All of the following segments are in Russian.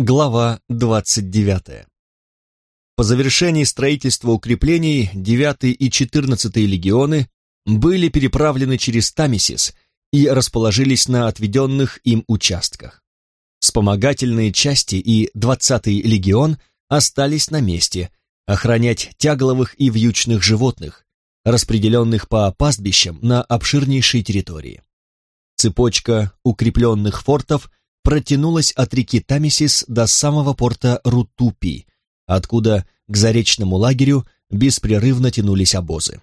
Глава 29. По завершении строительства укреплений 9 и 14 легионы были переправлены через Тамисис и расположились на отведенных им участках. Вспомогательные части и 20-й легион остались на месте, охранять тягловых и вьючных животных, распределенных по пастбищам на обширнейшей территории. Цепочка укрепленных фортов протянулась от реки Тамисис до самого порта Рутупи, откуда к заречному лагерю беспрерывно тянулись обозы.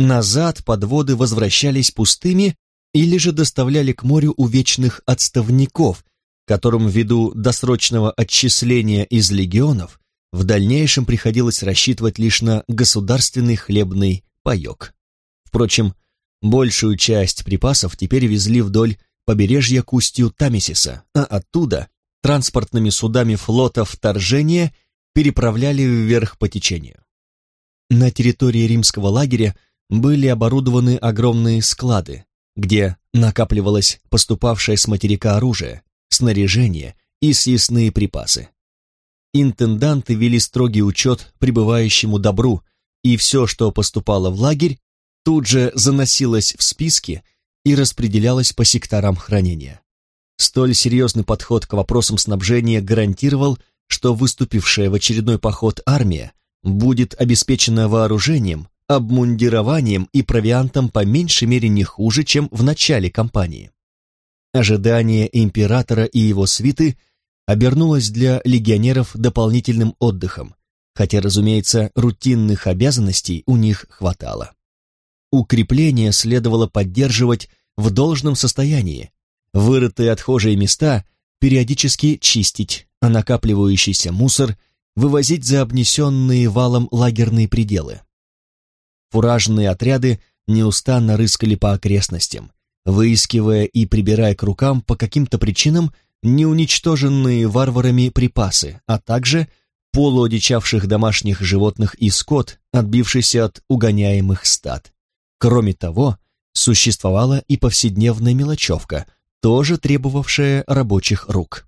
Назад подводы возвращались пустыми или же доставляли к морю увечных отставников, которым ввиду досрочного отчисления из легионов в дальнейшем приходилось рассчитывать лишь на государственный хлебный паек. Впрочем, большую часть припасов теперь везли вдоль побережья к устью Тамисиса, а оттуда транспортными судами флота вторжения переправляли вверх по течению. На территории римского лагеря были оборудованы огромные склады, где накапливалось поступавшее с материка оружие, снаряжение и съестные припасы. Интенданты вели строгий учет прибывающему добру, и все, что поступало в лагерь, тут же заносилось в списки и распределялась по секторам хранения. Столь серьезный подход к вопросам снабжения гарантировал, что выступившая в очередной поход армия будет обеспечена вооружением, обмундированием и провиантом по меньшей мере не хуже, чем в начале кампании. Ожидание императора и его свиты обернулось для легионеров дополнительным отдыхом, хотя, разумеется, рутинных обязанностей у них хватало. Укрепления следовало поддерживать в должном состоянии, вырытые отхожие места периодически чистить, а накапливающийся мусор вывозить за обнесенные валом лагерные пределы. Фуражные отряды неустанно рыскали по окрестностям, выискивая и прибирая к рукам по каким-то причинам неуничтоженные варварами припасы, а также полуодичавших домашних животных и скот, отбившийся от угоняемых стад. Кроме того, существовала и повседневная мелочевка, тоже требовавшая рабочих рук.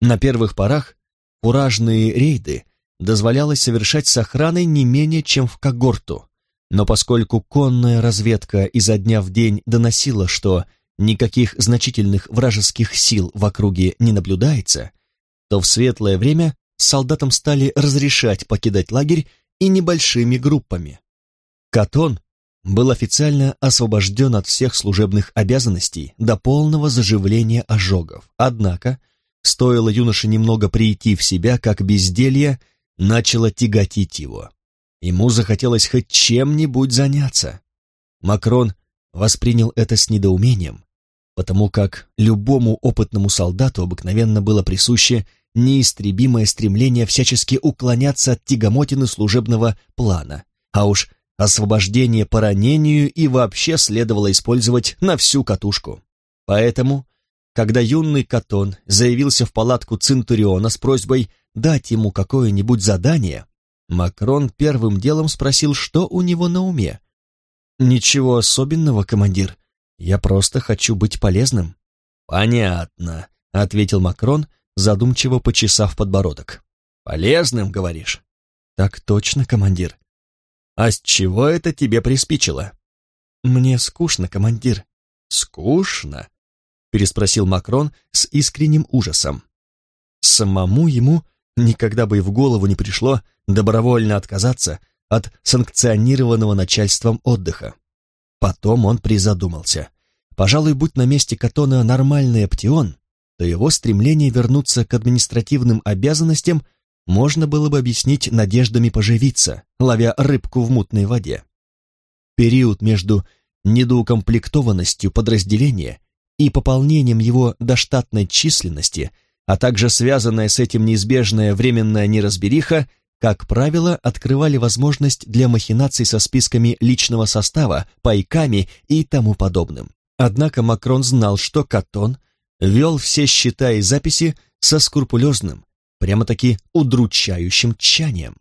На первых порах фуражные рейды дозволялось совершать с охраной не менее чем в когорту, но поскольку конная разведка изо дня в день доносила, что никаких значительных вражеских сил в округе не наблюдается, то в светлое время солдатам стали разрешать покидать лагерь и небольшими группами. Катон был официально освобожден от всех служебных обязанностей до полного заживления ожогов. Однако, стоило юноше немного прийти в себя, как безделье начало тяготить его. Ему захотелось хоть чем-нибудь заняться. Макрон воспринял это с недоумением, потому как любому опытному солдату обыкновенно было присуще неистребимое стремление всячески уклоняться от тягомотины служебного плана, а уж освобождение по ранению и вообще следовало использовать на всю катушку. Поэтому, когда юный Катон заявился в палатку Центуриона с просьбой дать ему какое-нибудь задание, Макрон первым делом спросил, что у него на уме. «Ничего особенного, командир. Я просто хочу быть полезным». «Понятно», — ответил Макрон, задумчиво почесав подбородок. «Полезным, говоришь?» «Так точно, командир. «А с чего это тебе приспичило?» «Мне скучно, командир». «Скучно?» — переспросил Макрон с искренним ужасом. Самому ему никогда бы и в голову не пришло добровольно отказаться от санкционированного начальством отдыха. Потом он призадумался. Пожалуй, будь на месте Катона нормальный оптион, то его стремление вернуться к административным обязанностям можно было бы объяснить надеждами поживиться, ловя рыбку в мутной воде. Период между недоукомплектованностью подразделения и пополнением его до штатной численности, а также связанная с этим неизбежная временная неразбериха, как правило, открывали возможность для махинаций со списками личного состава, пайками и тому подобным. Однако Макрон знал, что Катон вел все счета и записи со скрупулезным, прямо-таки удручающим тчанием.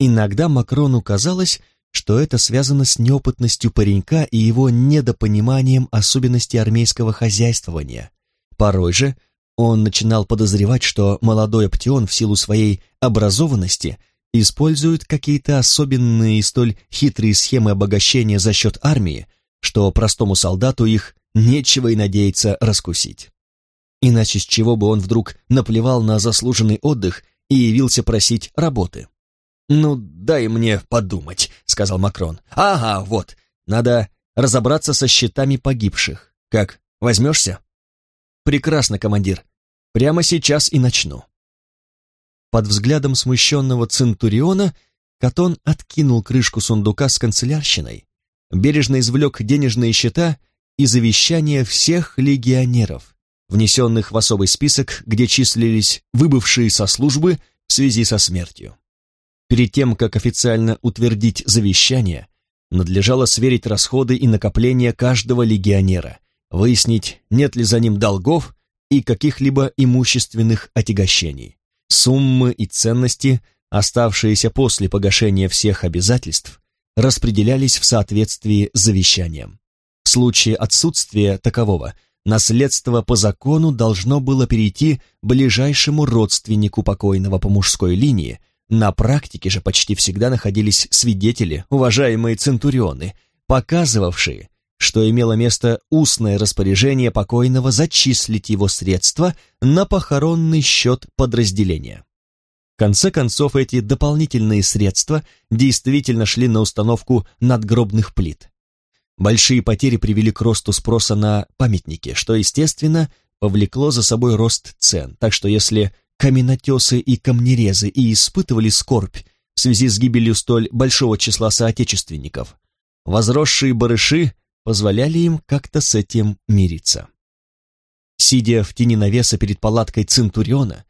Иногда Макрону казалось, что это связано с неопытностью паренька и его недопониманием особенностей армейского хозяйствования. Порой же Он начинал подозревать, что молодой Аптеон в силу своей образованности использует какие-то особенные и столь хитрые схемы обогащения за счет армии, что простому солдату их нечего и надеяться раскусить. Иначе с чего бы он вдруг наплевал на заслуженный отдых и явился просить работы? «Ну, дай мне подумать», — сказал Макрон. «Ага, вот, надо разобраться со счетами погибших. Как, возьмешься?» «Прекрасно, командир. Прямо сейчас и начну». Под взглядом смущенного Центуриона Катон откинул крышку сундука с канцелярщиной, бережно извлек денежные счета и завещания всех легионеров, внесенных в особый список, где числились выбывшие со службы в связи со смертью. Перед тем, как официально утвердить завещание, надлежало сверить расходы и накопления каждого легионера, выяснить, нет ли за ним долгов и каких-либо имущественных отягощений. Суммы и ценности, оставшиеся после погашения всех обязательств, распределялись в соответствии с завещанием. В случае отсутствия такового, наследство по закону должно было перейти ближайшему родственнику покойного по мужской линии, на практике же почти всегда находились свидетели, уважаемые центурионы, показывавшие, что имело место устное распоряжение покойного зачислить его средства на похоронный счет подразделения. В конце концов, эти дополнительные средства действительно шли на установку надгробных плит. Большие потери привели к росту спроса на памятники, что, естественно, повлекло за собой рост цен, так что если каменотесы и камнерезы и испытывали скорбь в связи с гибелью столь большого числа соотечественников, возросшие барыши позволяли им как-то с этим мириться. Сидя в тени навеса перед палаткой Центуриона,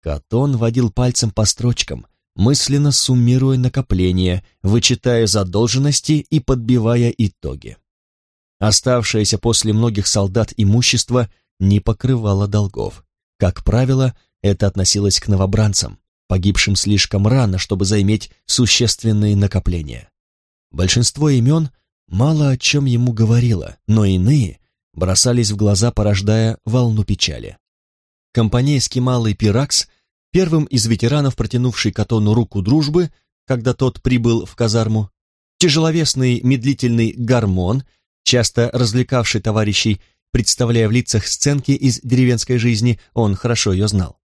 Катон водил пальцем по строчкам, мысленно суммируя накопления, вычитая задолженности и подбивая итоги. Оставшееся после многих солдат имущество не покрывало долгов. Как правило, это относилось к новобранцам, погибшим слишком рано, чтобы заиметь существенные накопления. Большинство имен мало о чем ему говорило, но иные бросались в глаза, порождая волну печали. Компанейский малый Пиракс, первым из ветеранов, протянувший Катону руку дружбы, когда тот прибыл в казарму, тяжеловесный медлительный Гармон, часто развлекавший товарищей, представляя в лицах сценки из деревенской жизни, он хорошо ее знал.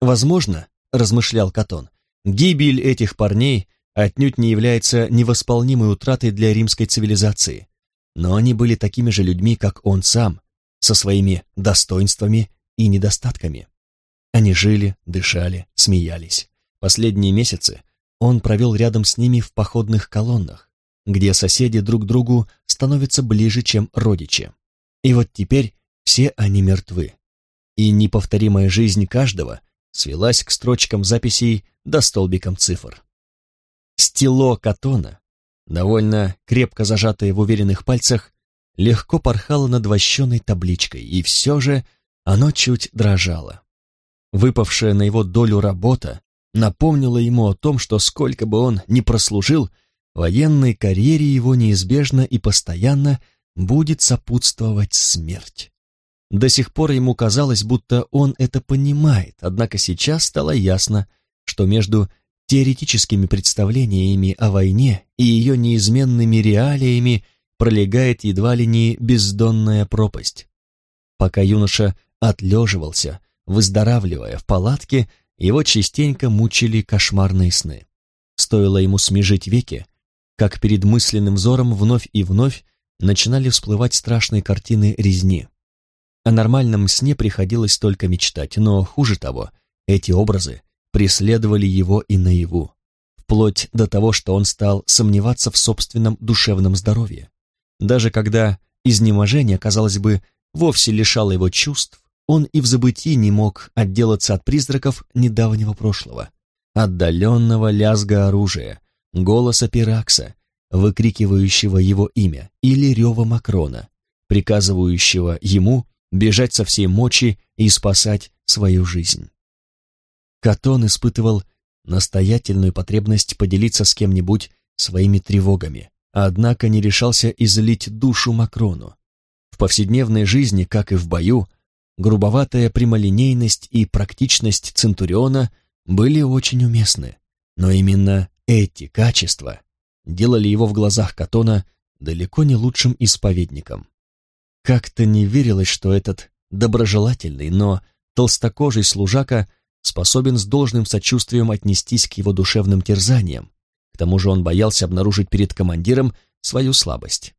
Возможно, размышлял Катон, гибель этих парней отнюдь не является невосполнимой утратой для римской цивилизации, но они были такими же людьми, как он сам, со своими достоинствами и недостатками. Они жили, дышали, смеялись. Последние месяцы он провел рядом с ними в походных колоннах, где соседи друг другу становятся ближе, чем родичи. И вот теперь все они мертвы. И неповторимая жизнь каждого свелась к строчкам записей до столбикам цифр. Стело Катона, довольно крепко зажатое в уверенных пальцах, легко порхало над вощеной табличкой, и все же оно чуть дрожало. Выпавшая на его долю работа напомнила ему о том, что сколько бы он ни прослужил, военной карьере его неизбежно и постоянно будет сопутствовать смерть. До сих пор ему казалось, будто он это понимает, однако сейчас стало ясно, что между теоретическими представлениями о войне и ее неизменными реалиями пролегает едва ли не бездонная пропасть. Пока юноша отлеживался, выздоравливая в палатке, его частенько мучили кошмарные сны. Стоило ему смежить веки, как перед мысленным взором вновь и вновь начинали всплывать страшные картины резни. О нормальном сне приходилось только мечтать, но хуже того, эти образы преследовали его и наяву, вплоть до того, что он стал сомневаться в собственном душевном здоровье. Даже когда изнеможение, казалось бы, вовсе лишало его чувств, он и в забытии не мог отделаться от призраков недавнего прошлого, отдаленного лязга оружия, голоса Пиракса, выкрикивающего его имя, или рева Макрона, приказывающего ему бежать со всей мочи и спасать свою жизнь. Катон испытывал настоятельную потребность поделиться с кем-нибудь своими тревогами, однако не решался излить душу Макрону. В повседневной жизни, как и в бою, грубоватая прямолинейность и практичность Центуриона были очень уместны, но именно эти качества делали его в глазах Катона далеко не лучшим исповедником. Как-то не верилось, что этот доброжелательный, но толстокожий служака способен с должным сочувствием отнестись к его душевным терзаниям. К тому же он боялся обнаружить перед командиром свою слабость.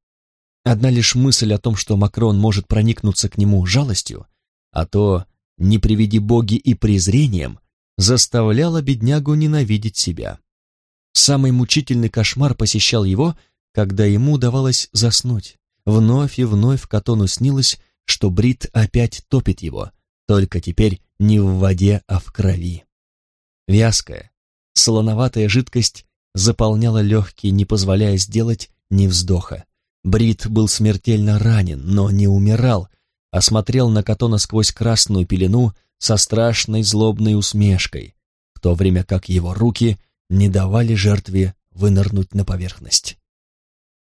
Одна лишь мысль о том, что Макрон может проникнуться к нему жалостью, а то, не приведи боги и презрением, заставляла беднягу ненавидеть себя. Самый мучительный кошмар посещал его, когда ему удавалось заснуть. Вновь и вновь Катону снилось, что Брит опять топит его, только теперь не в воде, а в крови. Вязкая, солоноватая жидкость заполняла легкие, не позволяя сделать ни вздоха. Брит был смертельно ранен, но не умирал, а смотрел на Катона сквозь красную пелену со страшной злобной усмешкой, в то время как его руки не давали жертве вынырнуть на поверхность.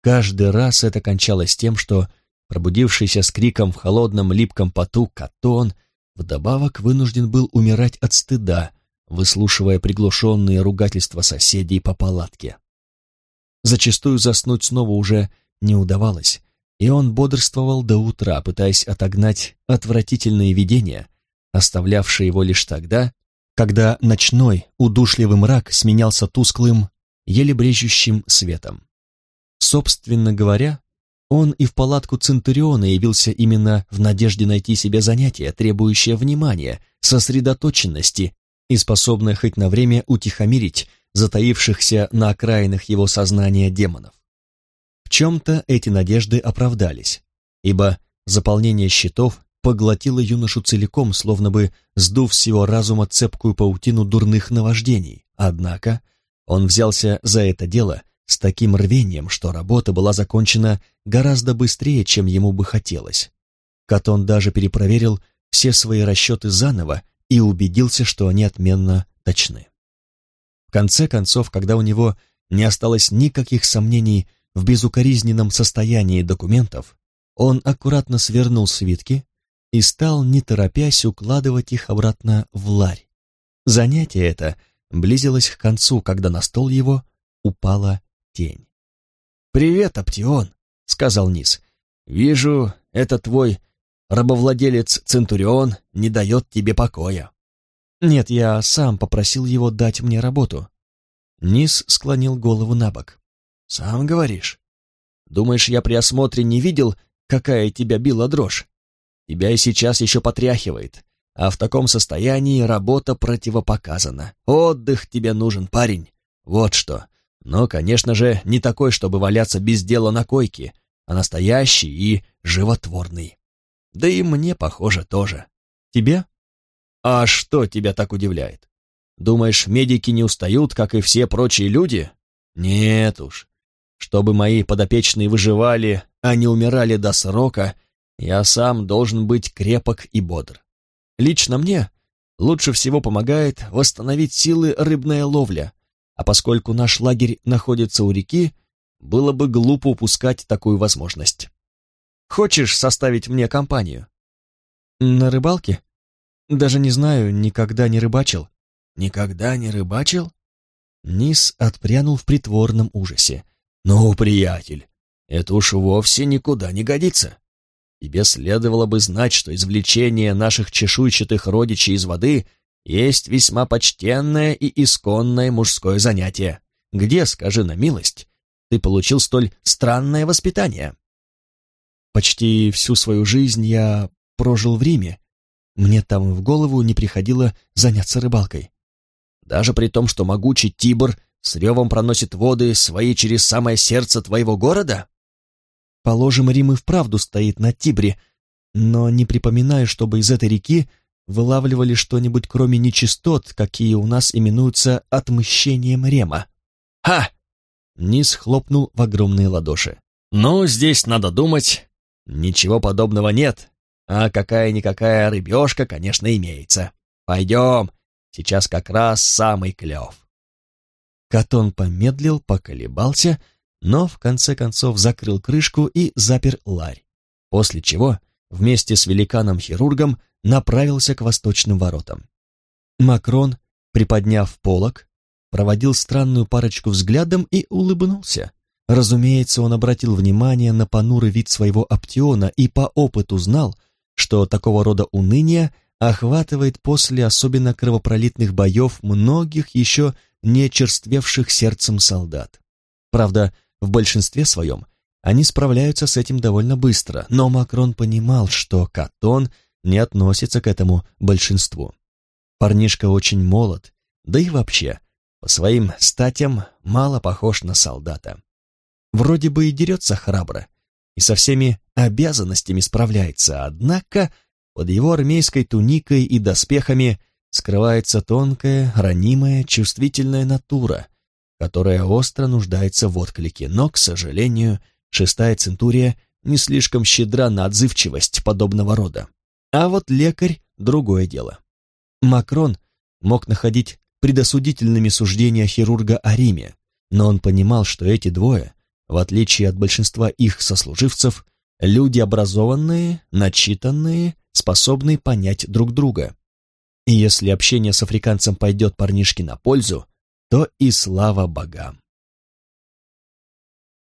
Каждый раз это кончалось тем, что пробудившийся с криком в холодном липком поту Катон вдобавок вынужден был умирать от стыда, выслушивая приглушенные ругательства соседей по палатке. Зачастую заснуть снова уже не удавалось, и он бодрствовал до утра, пытаясь отогнать отвратительные видения, оставлявшие его лишь тогда, когда ночной удушливый мрак сменялся тусклым, еле брежущим светом. Собственно говоря, он и в палатку Центуриона явился именно в надежде найти себе занятие, требующее внимания, сосредоточенности и способное хоть на время утихомирить затаившихся на окраинах его сознания демонов. Чем-то эти надежды оправдались, ибо заполнение счетов поглотило юношу целиком, словно бы сдув с его разума цепкую паутину дурных наваждений. Однако он взялся за это дело с таким рвением, что работа была закончена гораздо быстрее, чем ему бы хотелось. Катон даже перепроверил все свои расчеты заново и убедился, что они отменно точны. В конце концов, когда у него не осталось никаких сомнений в безукоризненном состоянии документов, он аккуратно свернул свитки и стал, не торопясь, укладывать их обратно в ларь. Занятие это близилось к концу, когда на стол его упала тень. «Привет, Аптион», — сказал Низ. «Вижу, это твой рабовладелец Центурион не дает тебе покоя». «Нет, я сам попросил его дать мне работу». Низ склонил голову на бок. «Сам говоришь? Думаешь, я при осмотре не видел, какая тебя била дрожь? Тебя и сейчас еще потряхивает, а в таком состоянии работа противопоказана. Отдых тебе нужен, парень. Вот что. Но, конечно же, не такой, чтобы валяться без дела на койке, а настоящий и животворный. Да и мне, похоже, тоже. Тебе? А что тебя так удивляет? Думаешь, медики не устают, как и все прочие люди? Нет уж. Чтобы мои подопечные выживали, а не умирали до срока, я сам должен быть крепок и бодр. Лично мне лучше всего помогает восстановить силы рыбная ловля, а поскольку наш лагерь находится у реки, было бы глупо упускать такую возможность. Хочешь составить мне компанию? На рыбалке? Даже не знаю, никогда не рыбачил. Никогда не рыбачил? Низ отпрянул в притворном ужасе. «Ну, приятель, это уж вовсе никуда не годится. Тебе следовало бы знать, что извлечение наших чешуйчатых родичей из воды есть весьма почтенное и исконное мужское занятие. Где, скажи на милость, ты получил столь странное воспитание?» «Почти всю свою жизнь я прожил в Риме. Мне там в голову не приходило заняться рыбалкой. Даже при том, что могучий Тибр с ревом проносит воды свои через самое сердце твоего города? Положим, Рим и вправду стоит на Тибре, но не припоминаю, чтобы из этой реки вылавливали что-нибудь кроме нечистот, какие у нас именуются отмщением Рема. «Ха!» — Низ хлопнул в огромные ладоши. «Ну, здесь, надо думать, ничего подобного нет, а какая-никакая рыбешка, конечно, имеется. Пойдем, сейчас как раз самый клев». Катон помедлил, поколебался, но в конце концов закрыл крышку и запер ларь, после чего вместе с великаном-хирургом направился к восточным воротам. Макрон, приподняв полог, проводил странную парочку взглядом и улыбнулся. Разумеется, он обратил внимание на понурый вид своего оптиона и по опыту знал, что такого рода уныние охватывает после особенно кровопролитных боев многих еще не черствевших сердцем солдат. Правда, в большинстве своем они справляются с этим довольно быстро, но Макрон понимал, что Катон не относится к этому большинству. Парнишка очень молод, да и вообще, по своим статям мало похож на солдата. Вроде бы и дерется храбро, и со всеми обязанностями справляется, однако под его армейской туникой и доспехами скрывается тонкая, ранимая, чувствительная натура, которая остро нуждается в отклике, но, к сожалению, шестая центурия не слишком щедра на отзывчивость подобного рода. А вот лекарь — другое дело. Макрон мог находить предосудительными суждения хирурга о Риме, но он понимал, что эти двое, в отличие от большинства их сослуживцев, люди образованные, начитанные, способные понять друг друга. И если общение с африканцем пойдет парнишке на пользу, то и слава богам.